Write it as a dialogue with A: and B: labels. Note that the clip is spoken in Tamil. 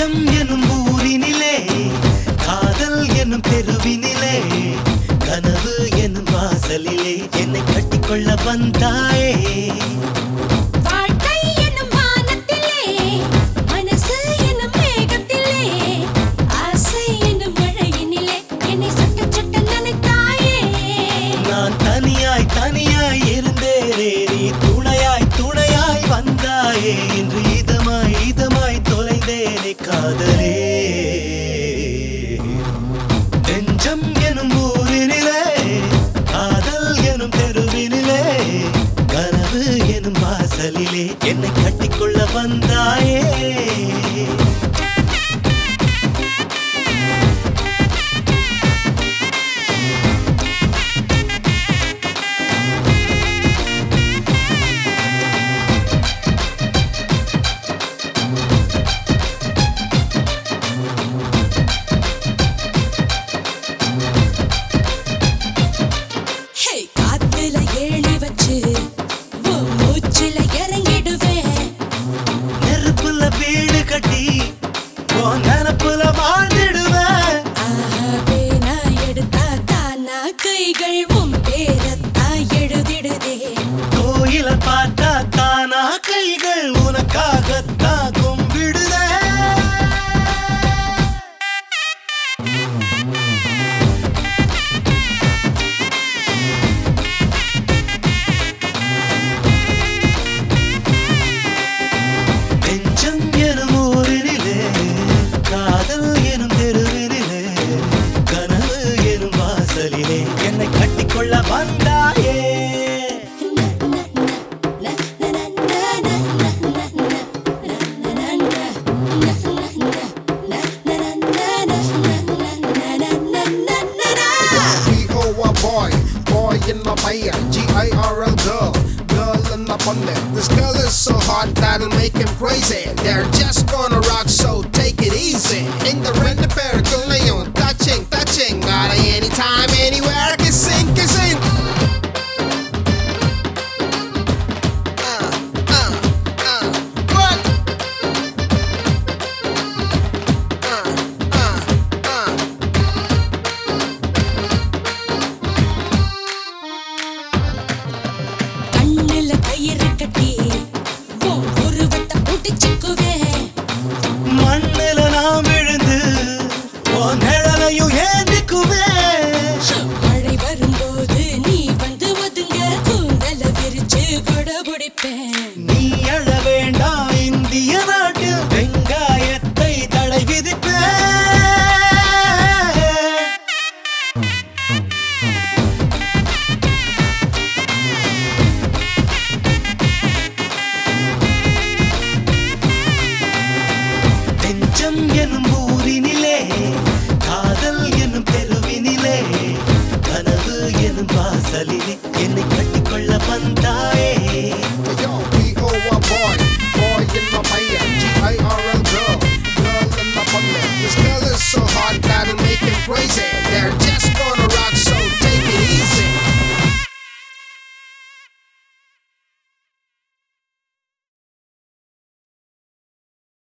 A: வெளிச்சம் எனும் ஊரினிலே காதல் எனும் தெருவினிலே கனவு எனும் வாசலிலே என்னை கட்டிக்கொள்ள வந்தாயே. என் வாசலிலே என்னை கட்டிக்கொள்ள வந்தாயே.
B: வீடு கட்டி போன in my fire, G-I-R-L girl, girl in my bonnet. This girl is so hot that'll make him crazy. They're just gonna rock, so take it easy. In the rent pair, leon, touching, touching. Got anytime, anywhere,
C: பிடிப்பேன்
A: நீ அழ வேண்டாம் இந்திய நாட்டில் வெங்காயத்தை தடை விதிப்ப. நெஞ்சம் எனும் ஊரினிலே காதல் எனும் தெருவினிலே கனவு எனும்